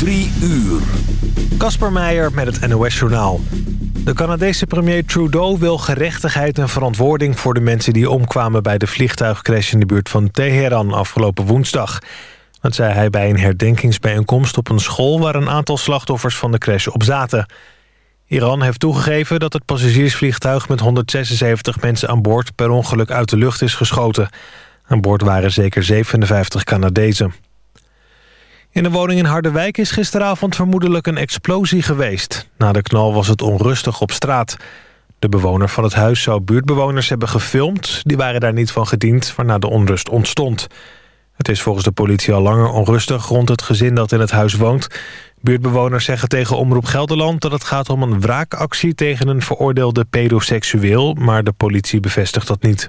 Drie uur. Kasper Meijer met het NOS-journaal. De Canadese premier Trudeau wil gerechtigheid en verantwoording... voor de mensen die omkwamen bij de vliegtuigcrash... in de buurt van Teheran afgelopen woensdag. Dat zei hij bij een herdenkingsbijeenkomst op een school... waar een aantal slachtoffers van de crash op zaten. Iran heeft toegegeven dat het passagiersvliegtuig... met 176 mensen aan boord per ongeluk uit de lucht is geschoten. Aan boord waren zeker 57 Canadezen. In een woning in Harderwijk is gisteravond vermoedelijk een explosie geweest. Na de knal was het onrustig op straat. De bewoner van het huis zou buurtbewoners hebben gefilmd. Die waren daar niet van gediend, waarna de onrust ontstond. Het is volgens de politie al langer onrustig rond het gezin dat in het huis woont. Buurtbewoners zeggen tegen Omroep Gelderland dat het gaat om een wraakactie tegen een veroordeelde pedoseksueel, maar de politie bevestigt dat niet.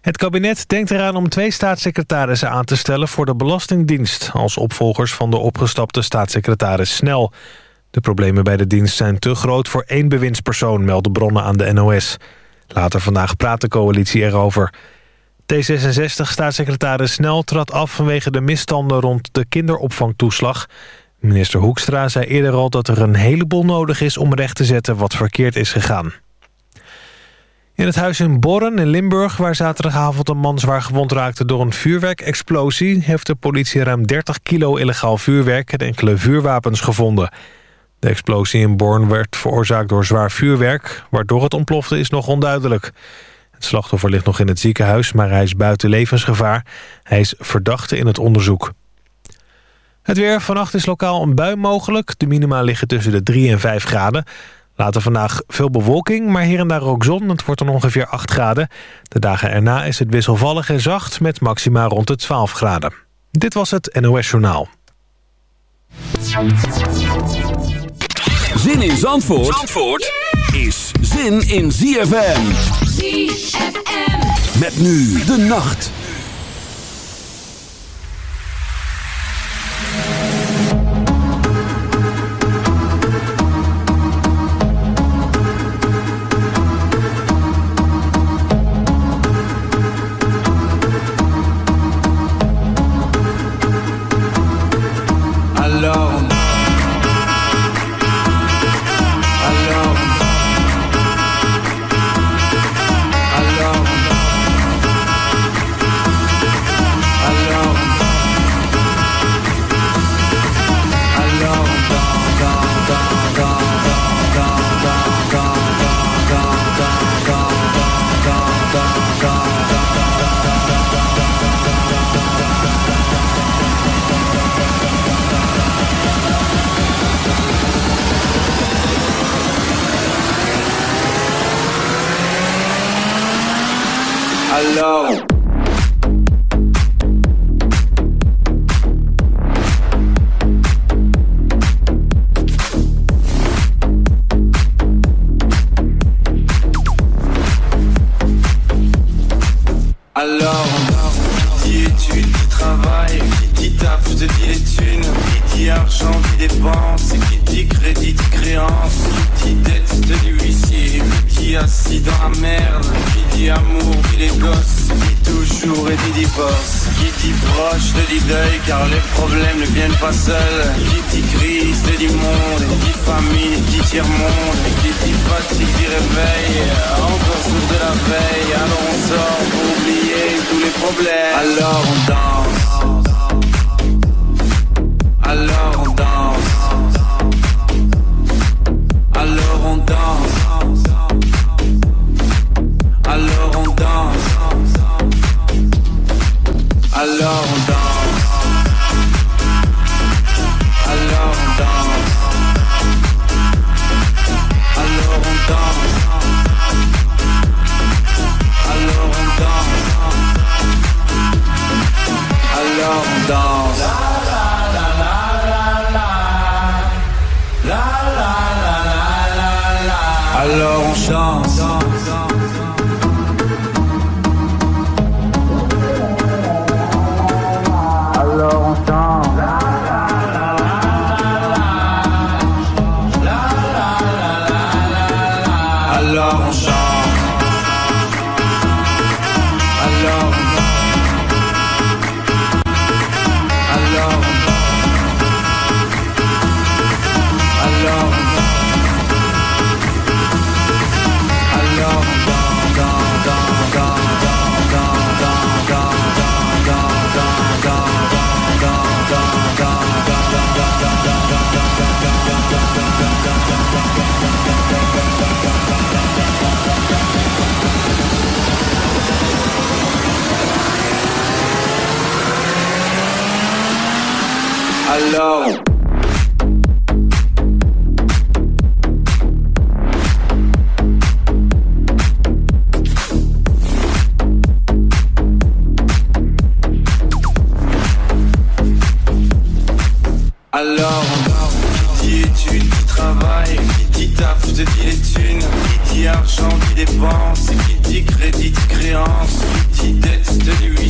Het kabinet denkt eraan om twee staatssecretarissen aan te stellen voor de Belastingdienst... als opvolgers van de opgestapte staatssecretaris Snel. De problemen bij de dienst zijn te groot voor één bewindspersoon... melden bronnen aan de NOS. Later vandaag praat de coalitie erover. T66-staatssecretaris Snel trad af vanwege de misstanden rond de kinderopvangtoeslag. Minister Hoekstra zei eerder al dat er een heleboel nodig is om recht te zetten wat verkeerd is gegaan. In het huis in Borren in Limburg, waar zaterdagavond een man zwaar gewond raakte door een vuurwerkexplosie, heeft de politie ruim 30 kilo illegaal vuurwerk en enkele vuurwapens gevonden. De explosie in Born werd veroorzaakt door zwaar vuurwerk, waardoor het ontplofte is nog onduidelijk. Het slachtoffer ligt nog in het ziekenhuis, maar hij is buiten levensgevaar. Hij is verdachte in het onderzoek. Het weer. Vannacht is lokaal een bui mogelijk. De minima liggen tussen de 3 en 5 graden. Later vandaag veel bewolking, maar hier en daar ook zon. Het wordt dan ongeveer 8 graden. De dagen erna is het wisselvallig en zacht met maxima rond de 12 graden. Dit was het NOS Journaal. Zin in Zandvoort, Zandvoort is zin in ZFM. ZFM. Met nu de nacht. Qui dit crise, dit monde, qui famille, dit tiers-monde, qui dit fatigue, dit réveil, encore de la veille, alors on sort pour oublier tous les problèmes, alors on danse. Alors on danse. Alors on danse. Alors on danse. Alors on danse. Alors. Alors, qui dit qui travaille, qui dit taf, te dit les thunes, qui dit argent, qui dépense, qui dit crédit, créance, qui dit dette, huissier, qui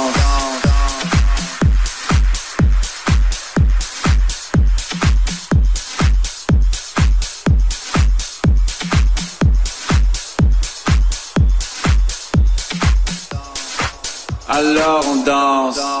dance.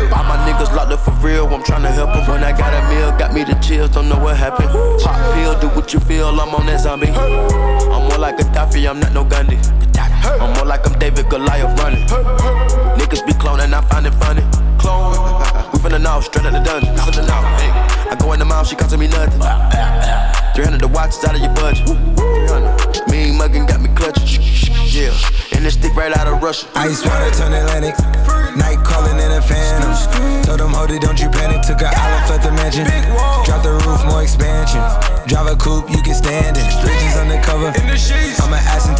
Locked up for real, I'm tryna help 'em. When I got a meal, got me the chills, don't know what happened. Pop pill, do what you feel, I'm on that zombie. I'm more like a Daffy, I'm not no Gundy. I'm more like I'm David Goliath running. Niggas be cloning, I find it funny. Clone, we finna know, straight out the dungeon. Know, hey. I go in the mouth, she costing me nothing. 300 the watch is out of your budget. 300. Mean muggin' got me clutching. Yeah, and this stick right out of Russia. Ice water turn Atlantic. Night calling in a phantom. Told them, hold it, don't you panic. Took a island, left the mansion. Drop the roof, more expansion. Drive a coupe, you can stand it. Bridges undercover. I'm an ass and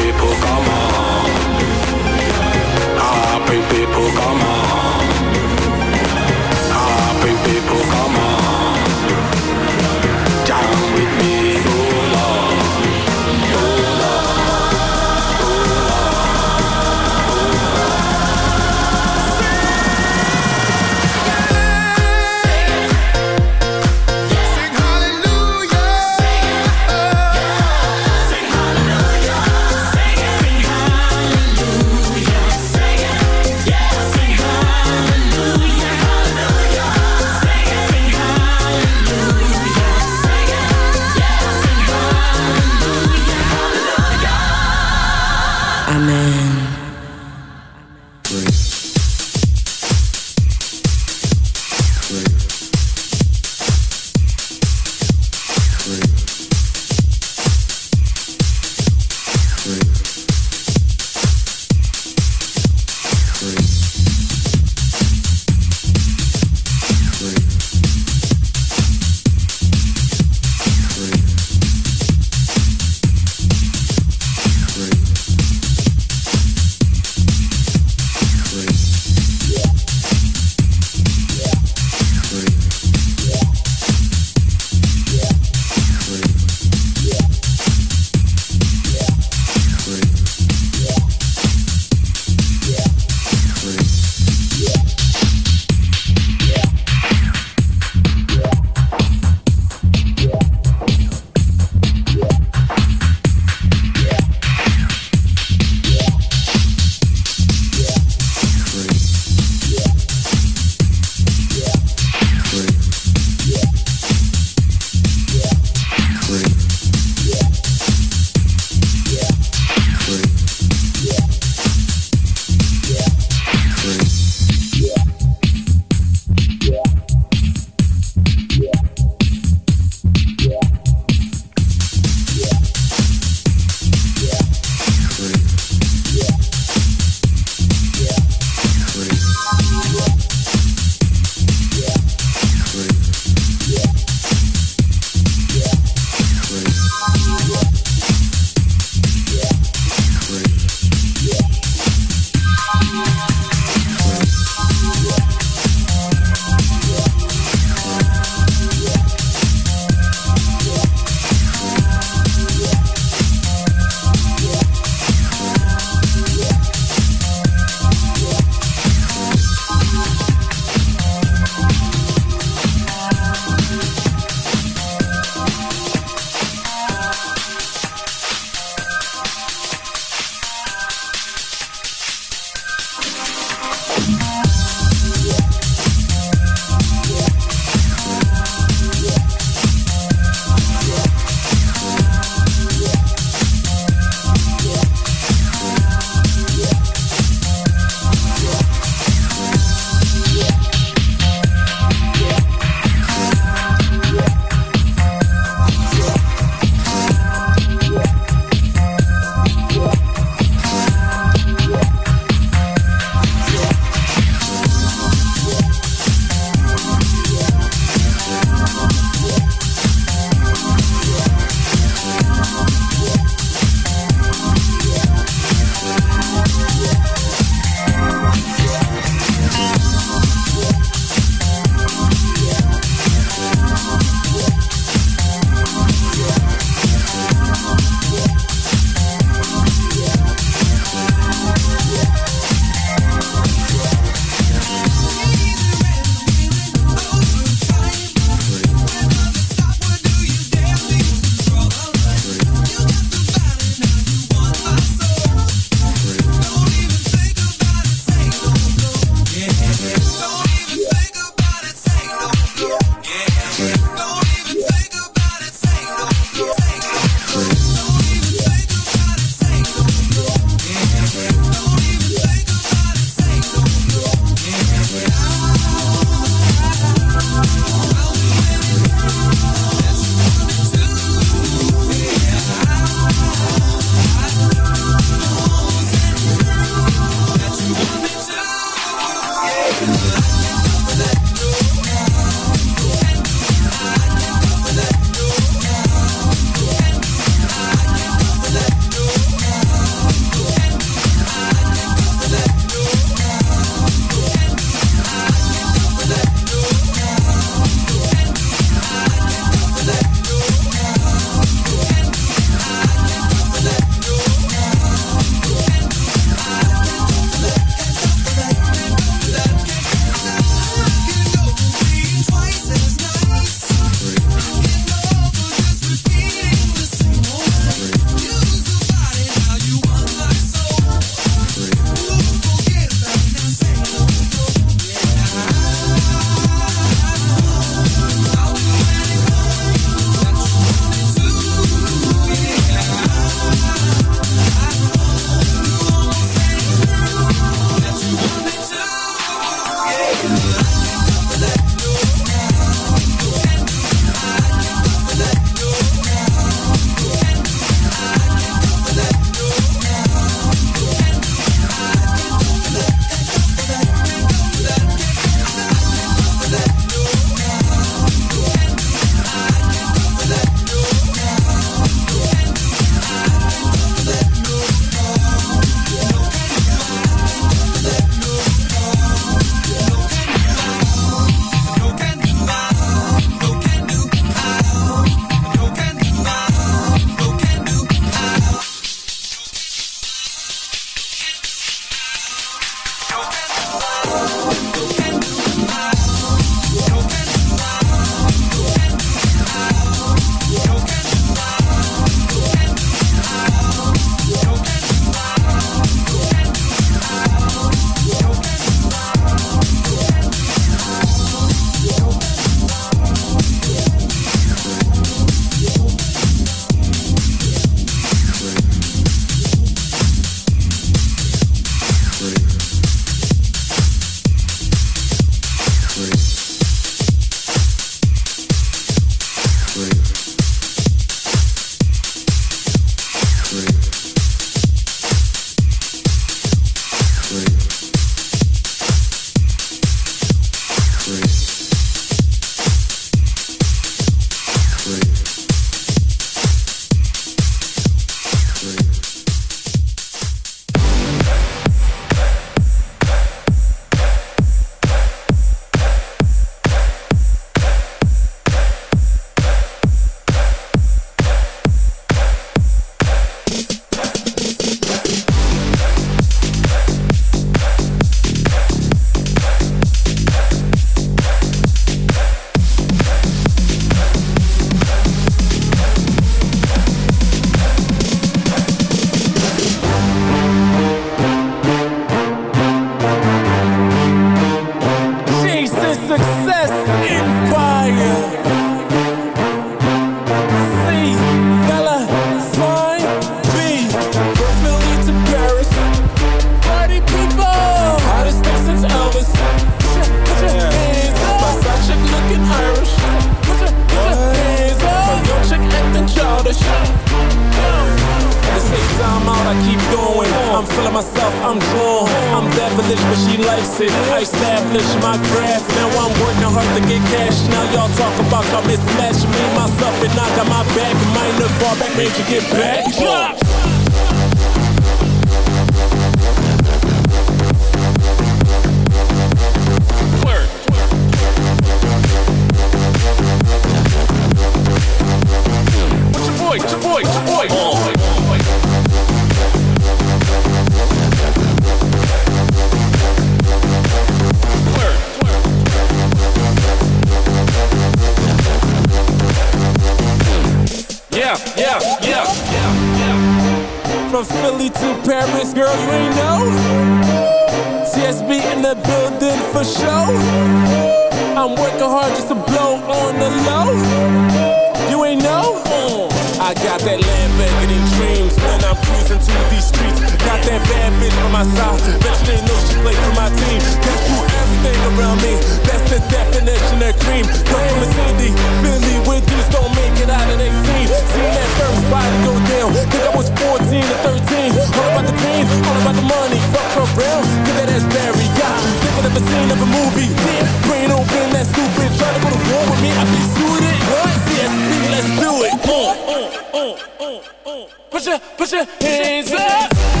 put your, hands up.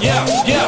yeah, yeah.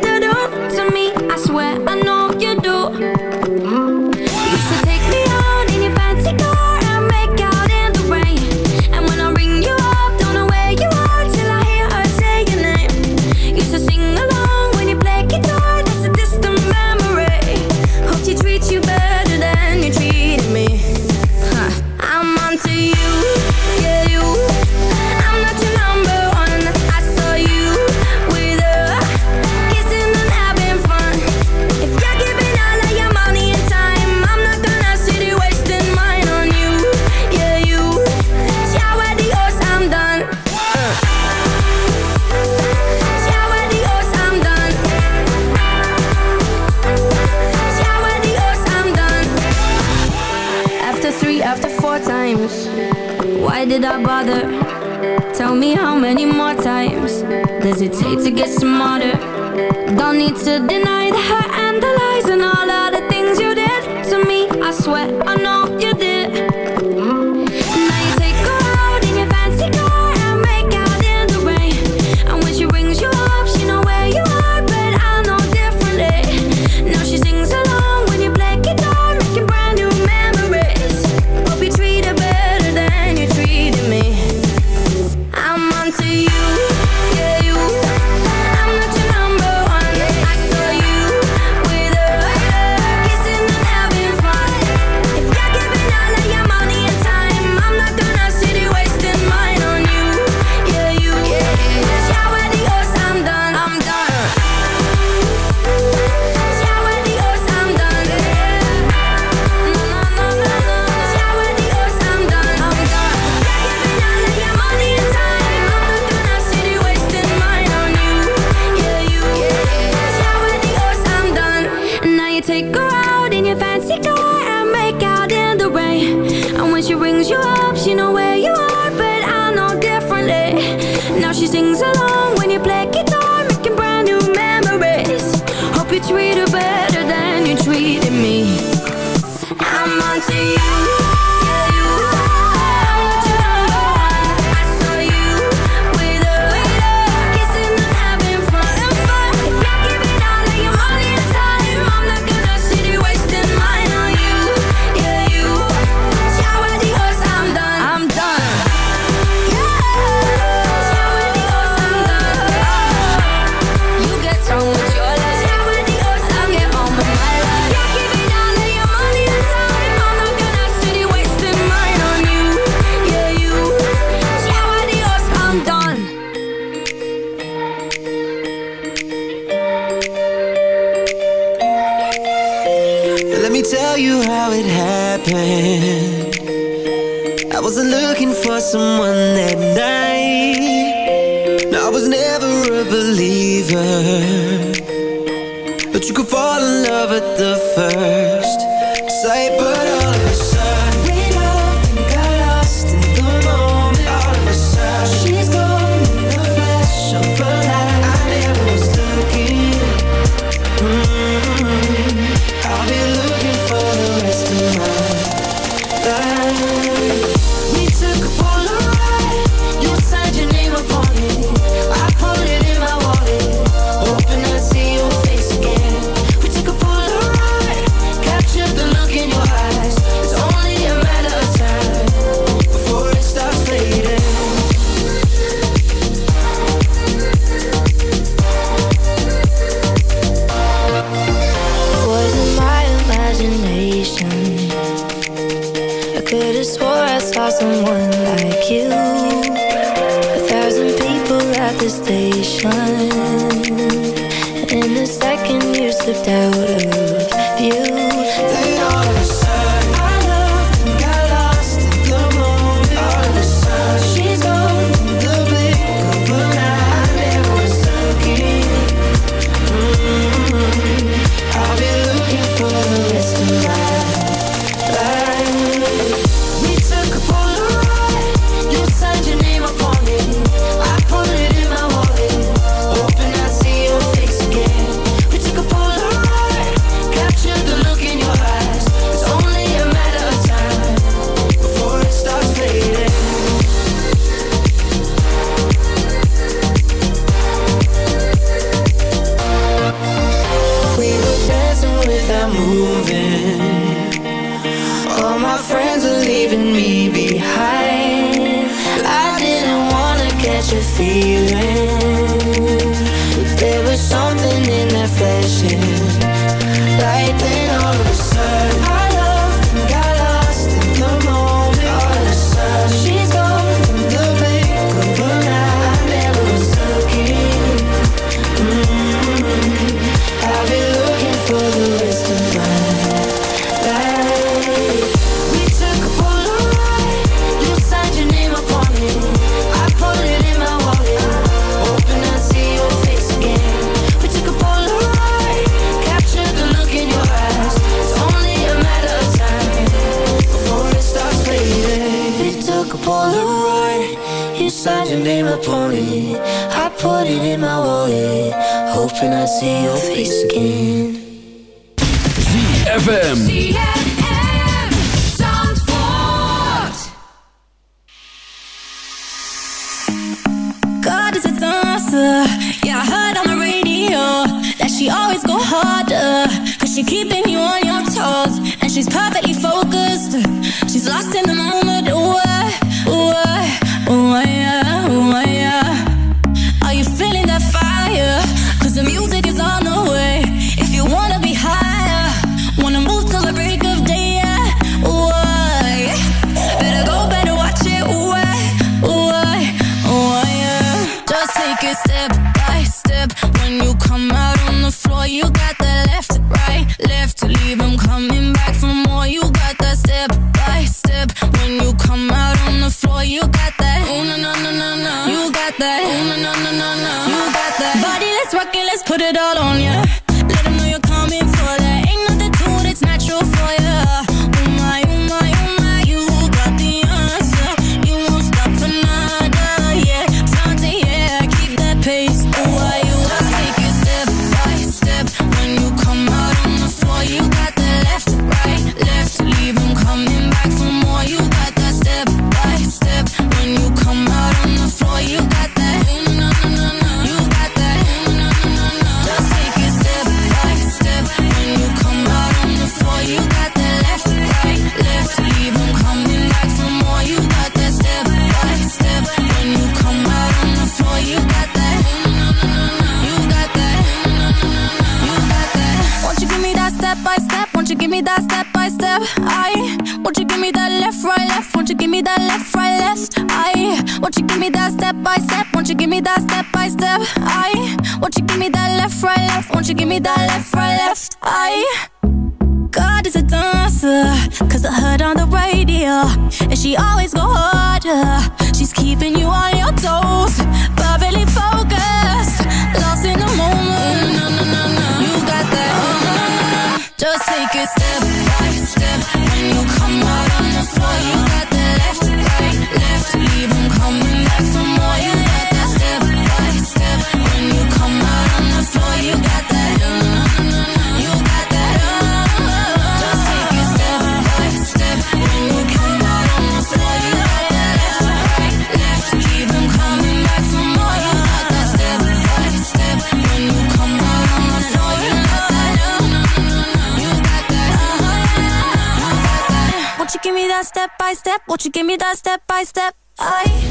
you give me that step by step? I.